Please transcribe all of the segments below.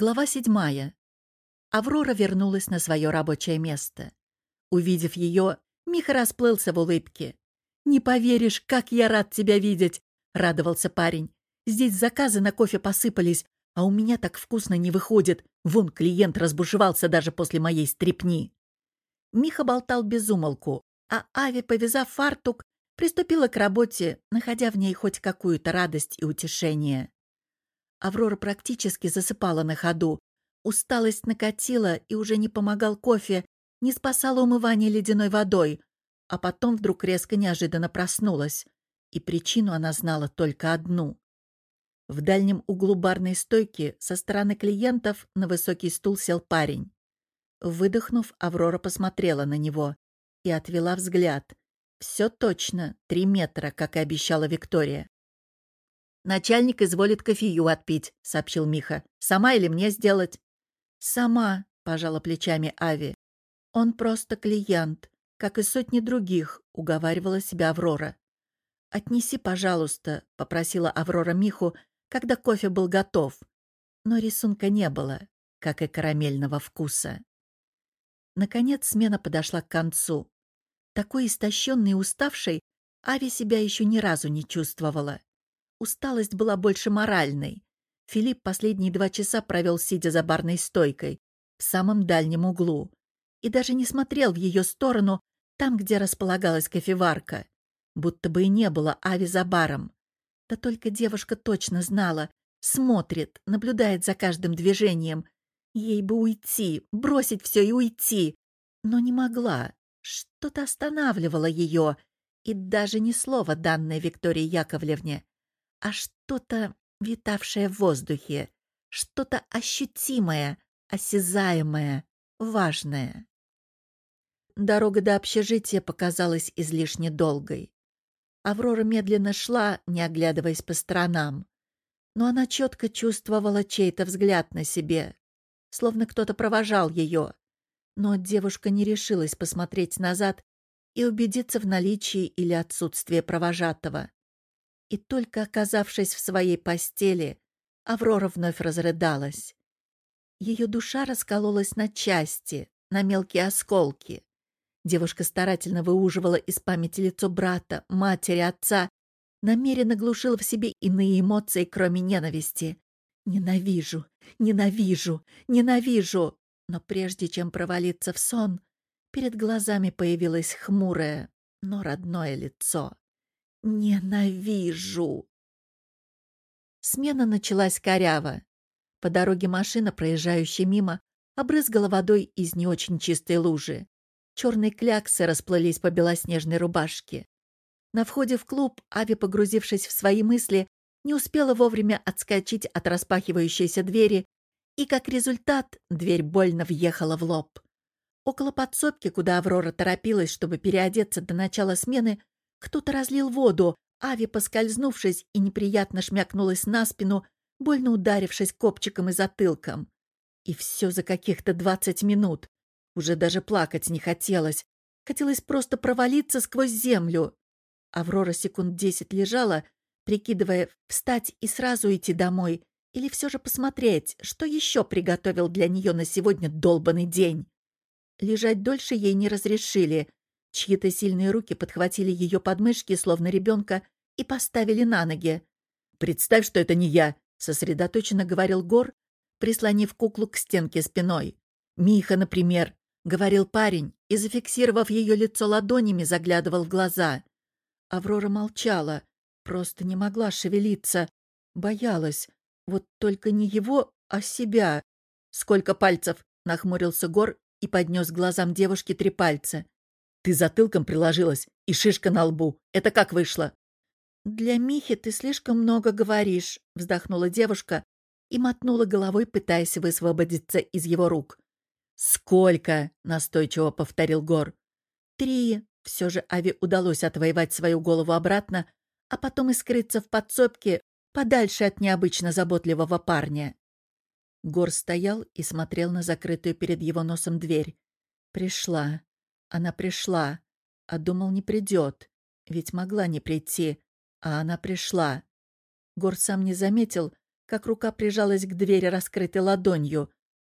Глава седьмая. Аврора вернулась на свое рабочее место. Увидев ее, Миха расплылся в улыбке. «Не поверишь, как я рад тебя видеть!» — радовался парень. «Здесь заказы на кофе посыпались, а у меня так вкусно не выходит. Вон клиент разбушевался даже после моей стрепни». Миха болтал без умолку, а Ави, повязав фартук, приступила к работе, находя в ней хоть какую-то радость и утешение. Аврора практически засыпала на ходу. Усталость накатила, и уже не помогал кофе, не спасало умывание ледяной водой. А потом вдруг резко неожиданно проснулась. И причину она знала только одну. В дальнем углу барной стойки со стороны клиентов на высокий стул сел парень. Выдохнув, Аврора посмотрела на него и отвела взгляд. Все точно, три метра, как и обещала Виктория. «Начальник изволит кофею отпить», — сообщил Миха. «Сама или мне сделать?» «Сама», — пожала плечами Ави. «Он просто клиент, как и сотни других», — уговаривала себя Аврора. «Отнеси, пожалуйста», — попросила Аврора Миху, когда кофе был готов. Но рисунка не было, как и карамельного вкуса. Наконец смена подошла к концу. Такой истощенной и уставшей Ави себя еще ни разу не чувствовала. Усталость была больше моральной. Филипп последние два часа провел, сидя за барной стойкой, в самом дальнем углу, и даже не смотрел в ее сторону, там, где располагалась кофеварка. Будто бы и не было Ави за баром. Да только девушка точно знала, смотрит, наблюдает за каждым движением. Ей бы уйти, бросить все и уйти. Но не могла. Что-то останавливало ее. И даже ни слова данное Виктории Яковлевне а что-то, витавшее в воздухе, что-то ощутимое, осязаемое, важное. Дорога до общежития показалась излишне долгой. Аврора медленно шла, не оглядываясь по сторонам. Но она четко чувствовала чей-то взгляд на себе, словно кто-то провожал ее. Но девушка не решилась посмотреть назад и убедиться в наличии или отсутствии провожатого. И только оказавшись в своей постели, Аврора вновь разрыдалась. Ее душа раскололась на части, на мелкие осколки. Девушка старательно выуживала из памяти лицо брата, матери, отца, намеренно глушила в себе иные эмоции, кроме ненависти. «Ненавижу, ненавижу, ненавижу!» Но прежде чем провалиться в сон, перед глазами появилось хмурое, но родное лицо. Ненавижу. Смена началась коряво. По дороге машина, проезжающая мимо, обрызгала водой из не очень чистой лужи. Черные кляксы расплылись по белоснежной рубашке. На входе в клуб Ави, погрузившись в свои мысли, не успела вовремя отскочить от распахивающейся двери, и, как результат, дверь больно въехала в лоб. Около подсобки, куда Аврора торопилась, чтобы переодеться до начала смены, кто-то разлил воду, Ави, поскользнувшись и неприятно шмякнулась на спину, больно ударившись копчиком и затылком. И все за каких-то двадцать минут. Уже даже плакать не хотелось. Хотелось просто провалиться сквозь землю. Аврора секунд десять лежала, прикидывая, встать и сразу идти домой, или все же посмотреть, что еще приготовил для нее на сегодня долбанный день. Лежать дольше ей не разрешили, Чьи-то сильные руки подхватили ее подмышки, словно ребенка, и поставили на ноги. «Представь, что это не я», — сосредоточенно говорил Гор, прислонив куклу к стенке спиной. «Миха, например», — говорил парень, и, зафиксировав ее лицо ладонями, заглядывал в глаза. Аврора молчала, просто не могла шевелиться, боялась. Вот только не его, а себя. «Сколько пальцев?» — нахмурился Гор и поднес глазам девушки три пальца. Ты затылком приложилась, и шишка на лбу. Это как вышло?» «Для Михи ты слишком много говоришь», — вздохнула девушка и мотнула головой, пытаясь высвободиться из его рук. «Сколько?» — настойчиво повторил Гор. «Три». Все же Ави удалось отвоевать свою голову обратно, а потом и скрыться в подсобке подальше от необычно заботливого парня. Гор стоял и смотрел на закрытую перед его носом дверь. Пришла. Она пришла, а думал, не придет. Ведь могла не прийти, а она пришла. Гор сам не заметил, как рука прижалась к двери раскрытой ладонью.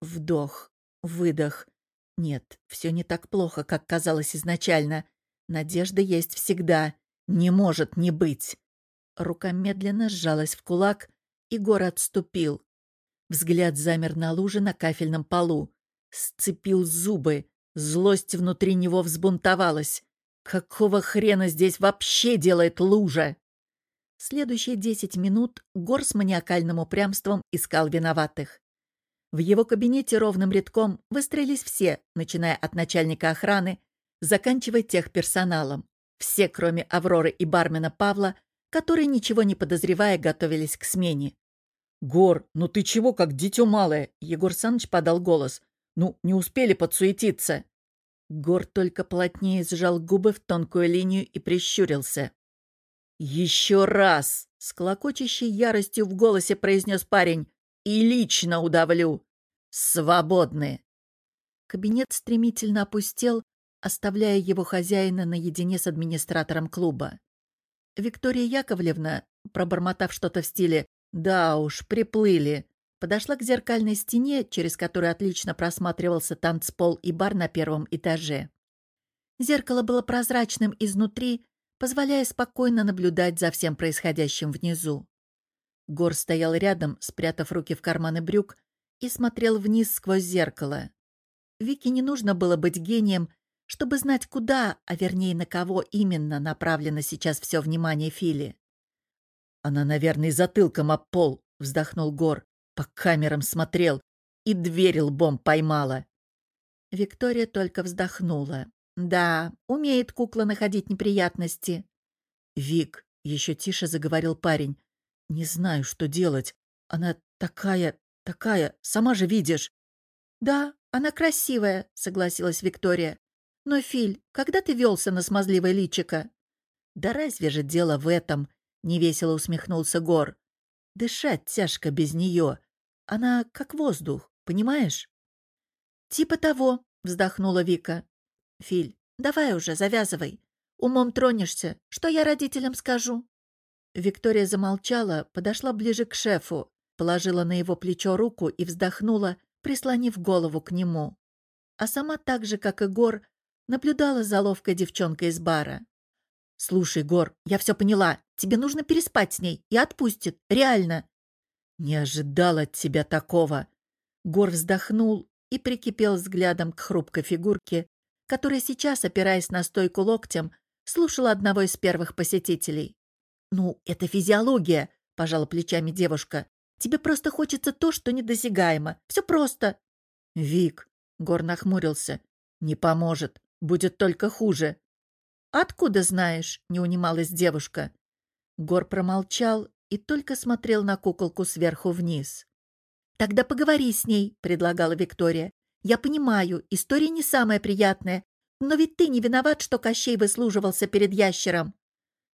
Вдох, выдох. Нет, все не так плохо, как казалось изначально. Надежда есть всегда. Не может не быть. Рука медленно сжалась в кулак, и Гор отступил. Взгляд замер на луже на кафельном полу. Сцепил зубы. Злость внутри него взбунтовалась. Какого хрена здесь вообще делает лужа? Следующие десять минут Гор с маниакальным упрямством искал виноватых. В его кабинете ровным рядком выстроились все, начиная от начальника охраны, заканчивая техперсоналом. Все, кроме Авроры и бармена Павла, которые, ничего не подозревая, готовились к смене. «Гор, ну ты чего, как дитё малое?» Егор Саныч подал голос. «Ну, не успели подсуетиться». Гор только плотнее сжал губы в тонкую линию и прищурился. «Еще раз!» — с клокочущей яростью в голосе произнес парень. «И лично удавлю! Свободны!» Кабинет стремительно опустел, оставляя его хозяина наедине с администратором клуба. Виктория Яковлевна, пробормотав что-то в стиле «Да уж, приплыли», подошла к зеркальной стене, через которую отлично просматривался танцпол и бар на первом этаже. Зеркало было прозрачным изнутри, позволяя спокойно наблюдать за всем происходящим внизу. Гор стоял рядом, спрятав руки в карманы брюк, и смотрел вниз сквозь зеркало. Вике не нужно было быть гением, чтобы знать, куда, а вернее, на кого именно направлено сейчас все внимание Фили. «Она, наверное, затылком об пол», — вздохнул Гор. По камерам смотрел и дверь лбом поймала. Виктория только вздохнула. Да, умеет кукла находить неприятности. Вик, еще тише заговорил парень. Не знаю, что делать. Она такая, такая, сама же видишь. Да, она красивая, согласилась Виктория. Но, Филь, когда ты велся на смазливое личико? Да разве же дело в этом? Невесело усмехнулся Гор. Дышать тяжко без нее. Она как воздух, понимаешь? Типа того, вздохнула Вика. Филь, давай уже, завязывай. Умом тронешься. Что я родителям скажу? Виктория замолчала, подошла ближе к шефу, положила на его плечо руку и вздохнула, прислонив голову к нему. А сама так же, как и Гор, наблюдала за ловкой девчонкой из бара. «Слушай, Гор, я все поняла. Тебе нужно переспать с ней и отпустит. Реально. «Не ожидал от тебя такого!» Гор вздохнул и прикипел взглядом к хрупкой фигурке, которая сейчас, опираясь на стойку локтем, слушала одного из первых посетителей. «Ну, это физиология», — пожала плечами девушка. «Тебе просто хочется то, что недосягаемо. Все просто». «Вик», — Гор нахмурился, — «не поможет. Будет только хуже». «Откуда знаешь?» — не унималась девушка. Гор промолчал и только смотрел на куколку сверху вниз. «Тогда поговори с ней», — предлагала Виктория. «Я понимаю, история не самая приятная, но ведь ты не виноват, что Кощей выслуживался перед ящером».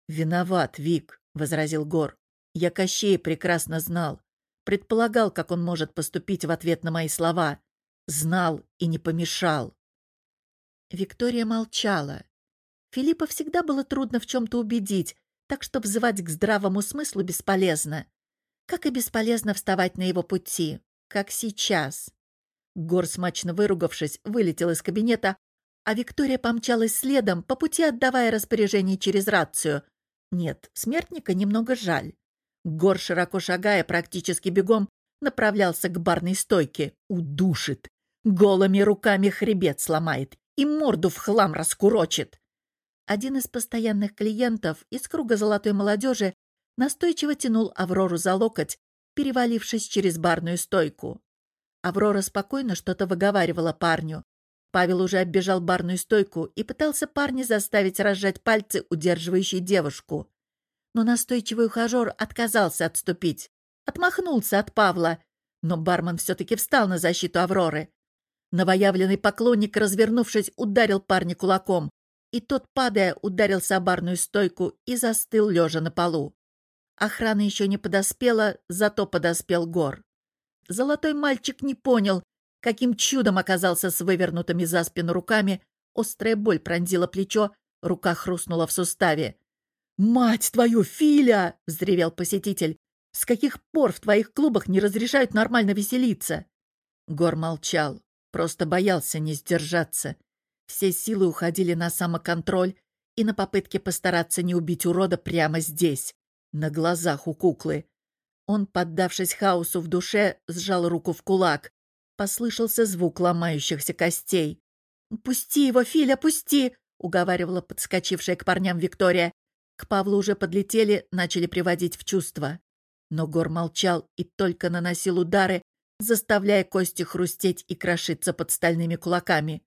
«Виноват, Вик», — возразил Гор. «Я Кощея прекрасно знал. Предполагал, как он может поступить в ответ на мои слова. Знал и не помешал». Виктория молчала. Филиппа всегда было трудно в чем-то убедить, так что взывать к здравому смыслу бесполезно. Как и бесполезно вставать на его пути, как сейчас. Гор, смачно выругавшись, вылетел из кабинета, а Виктория помчалась следом, по пути отдавая распоряжение через рацию. Нет, смертника немного жаль. Гор, широко шагая, практически бегом, направлялся к барной стойке. Удушит. Голыми руками хребет сломает и морду в хлам раскурочит. Один из постоянных клиентов из круга золотой молодежи настойчиво тянул Аврору за локоть, перевалившись через барную стойку. Аврора спокойно что-то выговаривала парню. Павел уже оббежал барную стойку и пытался парня заставить разжать пальцы, удерживающие девушку. Но настойчивый ухажер отказался отступить. Отмахнулся от Павла. Но бармен все-таки встал на защиту Авроры. Новоявленный поклонник, развернувшись, ударил парня кулаком и тот, падая, ударился о барную стойку и застыл, лежа на полу. Охрана еще не подоспела, зато подоспел Гор. Золотой мальчик не понял, каким чудом оказался с вывернутыми за спину руками, острая боль пронзила плечо, рука хрустнула в суставе. «Мать твою, Филя!» — взревел посетитель. С каких пор в твоих клубах не разрешают нормально веселиться?» Гор молчал, просто боялся не сдержаться. Все силы уходили на самоконтроль и на попытки постараться не убить урода прямо здесь, на глазах у куклы. Он, поддавшись хаосу в душе, сжал руку в кулак. Послышался звук ломающихся костей. «Пусти его, Филя, пусти!» — уговаривала подскочившая к парням Виктория. К Павлу уже подлетели, начали приводить в чувство. Но Гор молчал и только наносил удары, заставляя кости хрустеть и крошиться под стальными кулаками.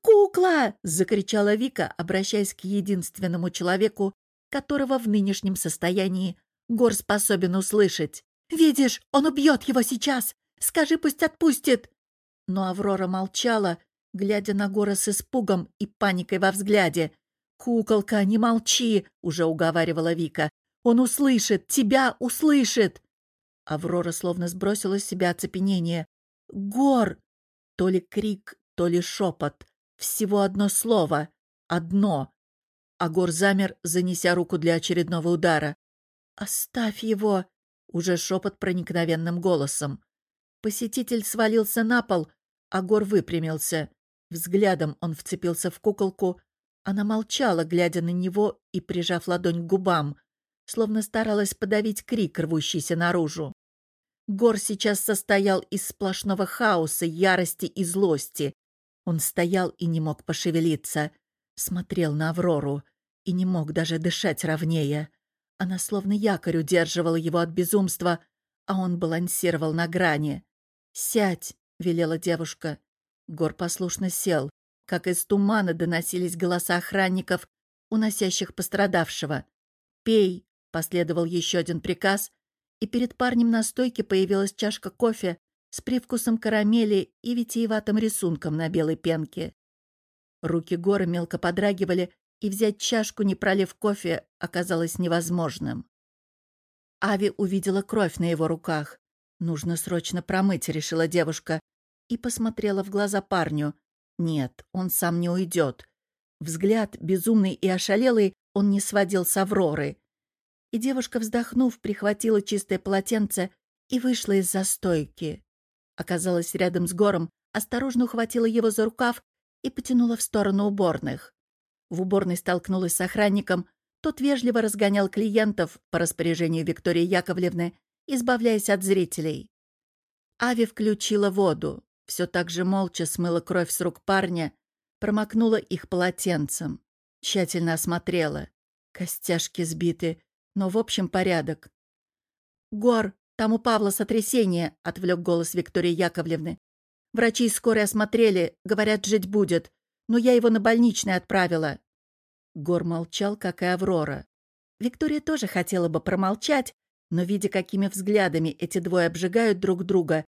«Кукла!» — закричала Вика, обращаясь к единственному человеку, которого в нынешнем состоянии Гор способен услышать. «Видишь, он убьет его сейчас! Скажи, пусть отпустит!» Но Аврора молчала, глядя на Гора с испугом и паникой во взгляде. «Куколка, не молчи!» — уже уговаривала Вика. «Он услышит! Тебя услышит!» Аврора словно сбросила с себя оцепенение. «Гор!» То ли крик, то ли шепот. Всего одно слово. Одно. А Гор замер, занеся руку для очередного удара. «Оставь его!» — уже шепот проникновенным голосом. Посетитель свалился на пол, а Гор выпрямился. Взглядом он вцепился в куколку. Она молчала, глядя на него и прижав ладонь к губам, словно старалась подавить крик, рвущийся наружу. Гор сейчас состоял из сплошного хаоса, ярости и злости. Он стоял и не мог пошевелиться, смотрел на Аврору и не мог даже дышать ровнее. Она словно якорь удерживала его от безумства, а он балансировал на грани. «Сядь!» — велела девушка. Гор послушно сел. Как из тумана доносились голоса охранников, уносящих пострадавшего. «Пей!» — последовал еще один приказ, и перед парнем на стойке появилась чашка кофе с привкусом карамели и витиеватым рисунком на белой пенке. Руки Гора мелко подрагивали, и взять чашку, не пролив кофе, оказалось невозможным. Ави увидела кровь на его руках. «Нужно срочно промыть», — решила девушка, и посмотрела в глаза парню. Нет, он сам не уйдет. Взгляд, безумный и ошалелый, он не сводил с Авроры. И девушка, вздохнув, прихватила чистое полотенце и вышла из застойки. Оказалась рядом с Гором, осторожно ухватила его за рукав и потянула в сторону уборных. В уборной столкнулась с охранником. Тот вежливо разгонял клиентов по распоряжению Виктории Яковлевны, избавляясь от зрителей. Ави включила воду все так же молча смыла кровь с рук парня, промокнула их полотенцем, тщательно осмотрела. Костяшки сбиты, но в общем порядок. «Гор, там у Павла сотрясение», — отвлек голос Виктории Яковлевны. «Врачи из скорой осмотрели, говорят, жить будет, но я его на больничный отправила». Гор молчал, как и Аврора. Виктория тоже хотела бы промолчать, но, видя, какими взглядами эти двое обжигают друг друга,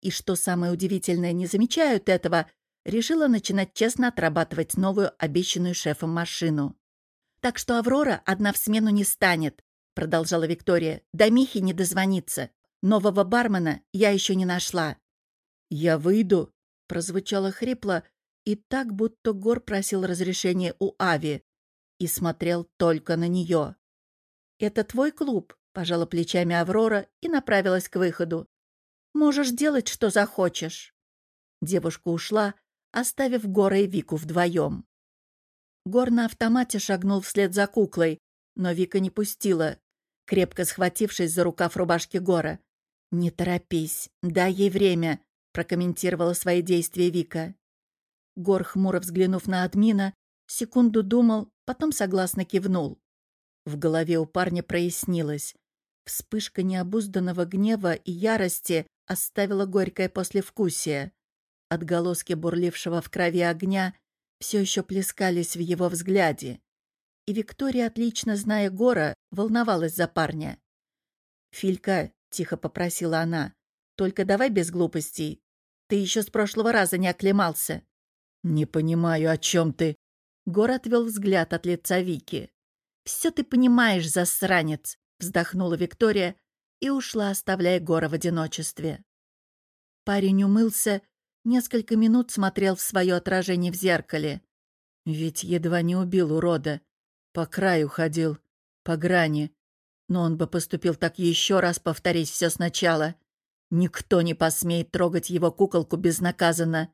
и, что самое удивительное, не замечают этого, решила начинать честно отрабатывать новую, обещанную шефом машину. «Так что Аврора одна в смену не станет», — продолжала Виктория. «До Михи не дозвониться. Нового бармена я еще не нашла». «Я выйду», — прозвучало хрипло, и так, будто Гор просил разрешения у Ави и смотрел только на нее. «Это твой клуб», — пожала плечами Аврора и направилась к выходу. Можешь делать, что захочешь». Девушка ушла, оставив Гора и Вику вдвоем. Гор на автомате шагнул вслед за куклой, но Вика не пустила, крепко схватившись за рукав рубашки Гора. «Не торопись, дай ей время», — прокомментировала свои действия Вика. Гор, хмуро взглянув на админа, секунду думал, потом согласно кивнул. В голове у парня прояснилось. Вспышка необузданного гнева и ярости оставила горькое послевкусие. Отголоски бурлившего в крови огня все еще плескались в его взгляде. И Виктория, отлично зная Гора, волновалась за парня. «Филька», — тихо попросила она, — «только давай без глупостей. Ты еще с прошлого раза не оклемался». «Не понимаю, о чем ты». Гор отвел взгляд от лица Вики. «Все ты понимаешь, засранец», — вздохнула Виктория, и ушла, оставляя Гора в одиночестве. Парень умылся, несколько минут смотрел в свое отражение в зеркале. Ведь едва не убил урода. По краю ходил, по грани. Но он бы поступил так еще раз повторить все сначала. Никто не посмеет трогать его куколку безнаказанно.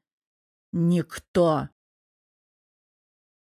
Никто.